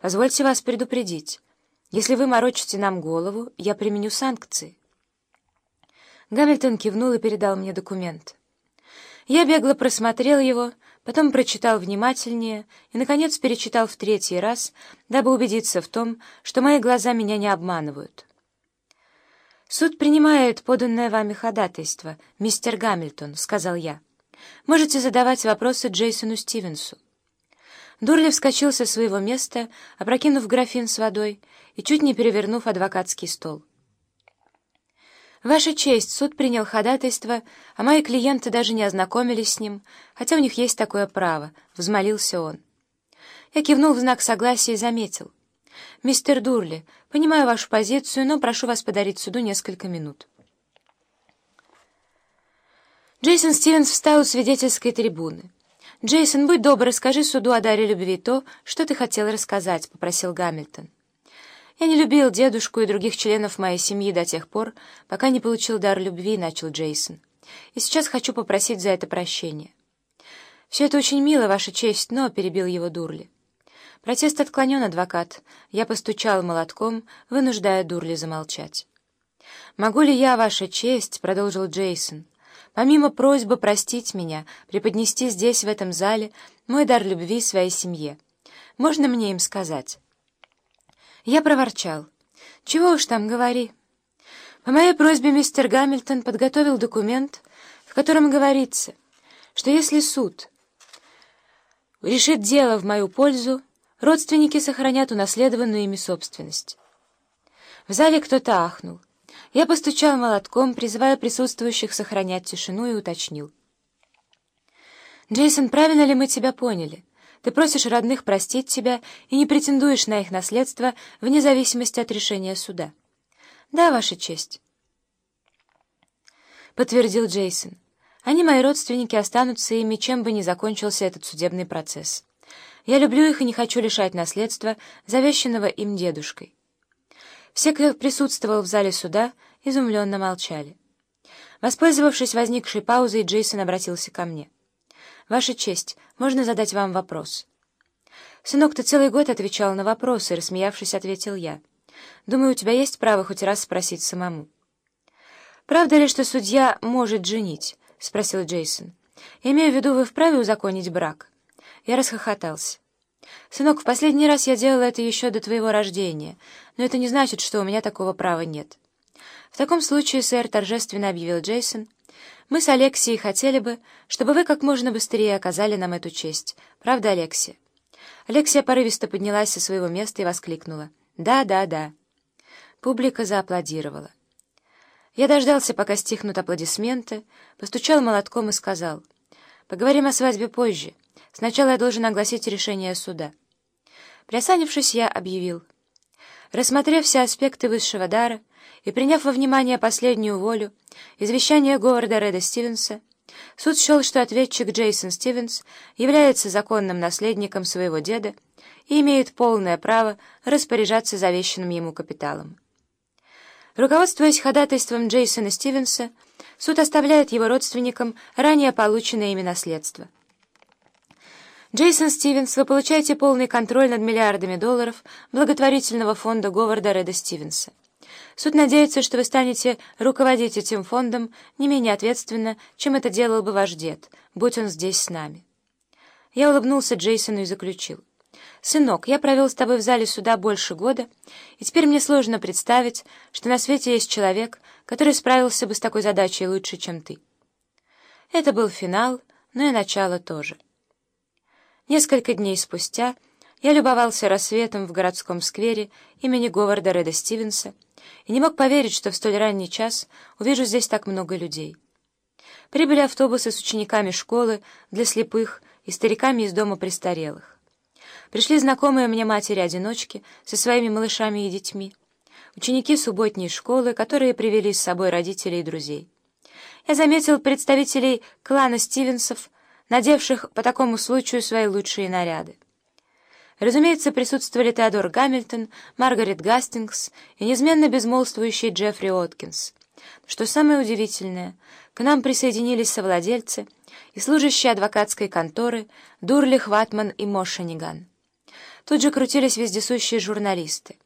Позвольте вас предупредить. Если вы морочите нам голову, я применю санкции». Гамильтон кивнул и передал мне документ. Я бегло просмотрел его, потом прочитал внимательнее и, наконец, перечитал в третий раз, дабы убедиться в том, что мои глаза меня не обманывают. «Суд принимает поданное вами ходатайство, мистер Гамильтон», — сказал я. «Можете задавать вопросы Джейсону Стивенсу». Дурли вскочил со своего места, опрокинув графин с водой и чуть не перевернув адвокатский стол. «Ваша честь, суд принял ходатайство, а мои клиенты даже не ознакомились с ним, хотя у них есть такое право», — взмолился он. Я кивнул в знак согласия и заметил. «Мистер Дурли, понимаю вашу позицию, но прошу вас подарить суду несколько минут». Джейсон Стивенс встал у свидетельской трибуны. «Джейсон, будь добр, расскажи суду о даре любви то, что ты хотел рассказать», — попросил Гамильтон. «Я не любил дедушку и других членов моей семьи до тех пор, пока не получил дар любви», — начал Джейсон. «И сейчас хочу попросить за это прощения». «Все это очень мило, Ваша честь, но...» — перебил его Дурли. Протест отклонен, адвокат. Я постучал молотком, вынуждая Дурли замолчать. «Могу ли я, Ваша честь?» — продолжил Джейсон. «Помимо просьбы простить меня, преподнести здесь, в этом зале, мой дар любви своей семье. Можно мне им сказать?» Я проворчал. «Чего уж там говори». По моей просьбе мистер Гамильтон подготовил документ, в котором говорится, что если суд решит дело в мою пользу, родственники сохранят унаследованную ими собственность. В зале кто-то ахнул. Я постучал молотком, призывая присутствующих сохранять тишину, и уточнил. «Джейсон, правильно ли мы тебя поняли?» Ты просишь родных простить тебя и не претендуешь на их наследство вне зависимости от решения суда. Да, Ваша честь. Подтвердил Джейсон. Они, мои родственники, останутся ими, чем бы ни закончился этот судебный процесс. Я люблю их и не хочу лишать наследства, завещанного им дедушкой. Все, кто присутствовал в зале суда, изумленно молчали. Воспользовавшись возникшей паузой, Джейсон обратился ко мне. «Ваша честь, можно задать вам вопрос?» «Сынок, ты целый год отвечал на вопросы», — рассмеявшись, ответил я. «Думаю, у тебя есть право хоть раз спросить самому». «Правда ли, что судья может женить?» — спросил Джейсон. «Я имею в виду, вы вправе узаконить брак?» Я расхохотался. «Сынок, в последний раз я делала это еще до твоего рождения, но это не значит, что у меня такого права нет». «В таком случае, сэр», — торжественно объявил Джейсон, — мы с Алексией хотели бы, чтобы вы как можно быстрее оказали нам эту честь. Правда, Алексия?» Алексия порывисто поднялась со своего места и воскликнула. «Да, да, да». Публика зааплодировала. Я дождался, пока стихнут аплодисменты, постучал молотком и сказал. «Поговорим о свадьбе позже. Сначала я должен огласить решение суда». Приосанившись, я объявил. Рассмотрев все аспекты высшего дара, и приняв во внимание последнюю волю, извещание Говарда Реда Стивенса, суд счел, что ответчик Джейсон Стивенс является законным наследником своего деда и имеет полное право распоряжаться завещанным ему капиталом. Руководствуясь ходатайством Джейсона Стивенса, суд оставляет его родственникам ранее полученное ими наследство. Джейсон Стивенс, вы получаете полный контроль над миллиардами долларов благотворительного фонда Говарда Реда Стивенса. Суд надеется, что вы станете руководить этим фондом не менее ответственно, чем это делал бы ваш дед, будь он здесь с нами. Я улыбнулся Джейсону и заключил. «Сынок, я провел с тобой в зале суда больше года, и теперь мне сложно представить, что на свете есть человек, который справился бы с такой задачей лучше, чем ты». Это был финал, но и начало тоже. Несколько дней спустя я любовался рассветом в городском сквере имени Говарда Реда Стивенса, и не мог поверить, что в столь ранний час увижу здесь так много людей. Прибыли автобусы с учениками школы для слепых и стариками из дома престарелых. Пришли знакомые мне матери-одиночки со своими малышами и детьми, ученики субботней школы, которые привели с собой родителей и друзей. Я заметил представителей клана Стивенсов, надевших по такому случаю свои лучшие наряды. Разумеется, присутствовали Теодор Гамильтон, Маргарет Гастингс и неизменно безмолвствующий Джеффри Откинс. Что самое удивительное, к нам присоединились совладельцы и служащие адвокатской конторы Дурли, Хватман и Мошениган. Тут же крутились вездесущие журналисты.